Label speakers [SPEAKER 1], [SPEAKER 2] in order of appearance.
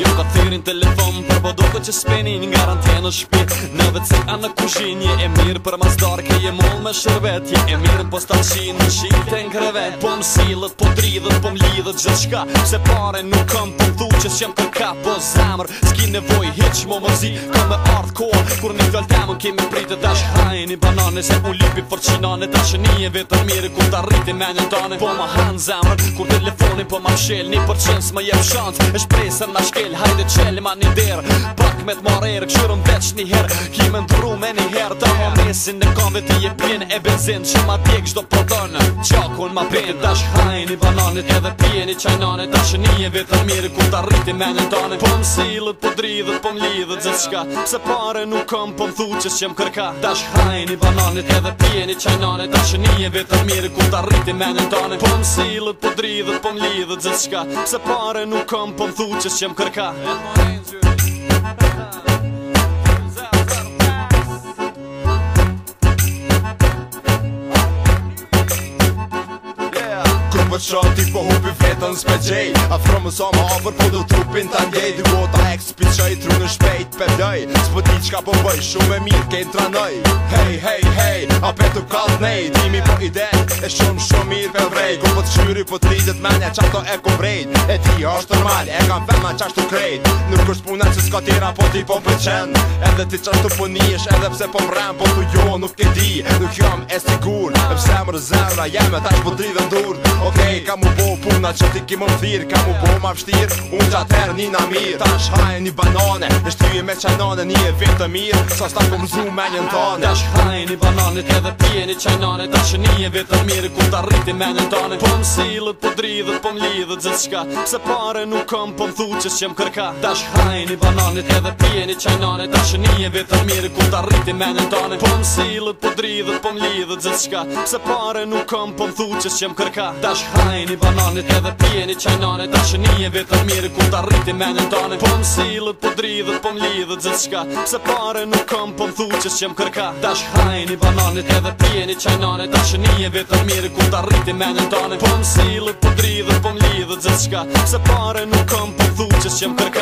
[SPEAKER 1] よかった prin telefon Për po do të që speni një garantje në shpi Në vëtëse a në kushin Je e mirë për mas dorë Ke je mull me shërbet Je e mirë po stashin Në shite në krevet Po më silët, po dridhët, po më lidhët Gjë shka, se pare nuk kam Po thu që jam të ka po zamër S'ki nevoj, hiq mo më zi Ka me ardhë kohë Kur një fjallë temën kemi pritë Dash hajni banane Se u lipi për qinane Dash një e vetër mirë Kur ta rriti me një tane Po më hanë zamër Kur telefonin po më shilni Për qënës më jep shantë E shpresën më shkel Hajde qelma një derë Pak me të marerë, këshurëm veç një herë Kime në tru me një herë Ta mesin, në kanë dhe ti e pjenë e benzin Që ma tjek shdo protonë, qakon ma pjenë Dash hajni bananit edhe pjeni qajnane Dash një e vetër mirë ku ta rriti me në tane Po më silët, po dridhët, po më lidhët zë shka Se pare nuk kam, po më thuqës që më kërka Dash hajni bananit edhe pjeni qajnane Dash një e vetër mirë ku ta rriti me në tane Po më silët, po dridhët, po më lidhët zë shka Se pare nuk kam, po më thuqës që më kërka
[SPEAKER 2] yeah.
[SPEAKER 3] Kru për që ati për po hupi vreta në spe gjej A frëmë sa më avër po du trupin të gjej Duhota eks për qëj, tru në shpejt për dëj Së për ti qka për po bëj, shumë e mirë këj në tranoj Hej, hej, hej, a për të kaltë nej Timi për po idet, e shumë shumë mirë për vrej Kru për të qyri për t'ri, dhe e ko vrej E ti kjo është normal E kam fema qashtë të krejt Nuk është puna që s'ka tira po ti po përqen Edhe ti qashtë të punish po edhe pse po mrem Po t'u jo nuk ti di nuk jam e sigur E pse më rëzera, jeme ta tash po dri dhe ndur Okej okay, kam u bo puna që ti ki më thirë
[SPEAKER 2] Kam u bo ma pështirë, unë gjater një na mir Tash hajë një banane e shtyje me qajnane një e vetë të mir Sa s'ta po mëzu me njën
[SPEAKER 3] tane
[SPEAKER 1] Tash hajë një banane t'edhe pije vetë mir ku tane Po më silët, po, po fare nuk kam po thu që s'jem kërka Dash hajni bananit edhe pjeni qajnane Dash që nije vetër mirë ku ta rriti me në tane Po më silët, po dridhët, po më lidhët zëtë shka Se pare nuk kam po thu që s'jem kërka Dash hajni bananit edhe pjeni qajnane Dash që nije vetër mirë ku ta rriti me në tane Po më silët, po dridhët, po më lidhët zëtë shka Se pare nuk kam po thu që s'jem kërka Dash hajni bananit edhe pjeni qajnane Dash që nije vetër mirë ku ta rriti me në tane
[SPEAKER 2] Po më silët, po dridhët, po më lidhët zëtë shka Se Parën nuk kam përduqës që më kërka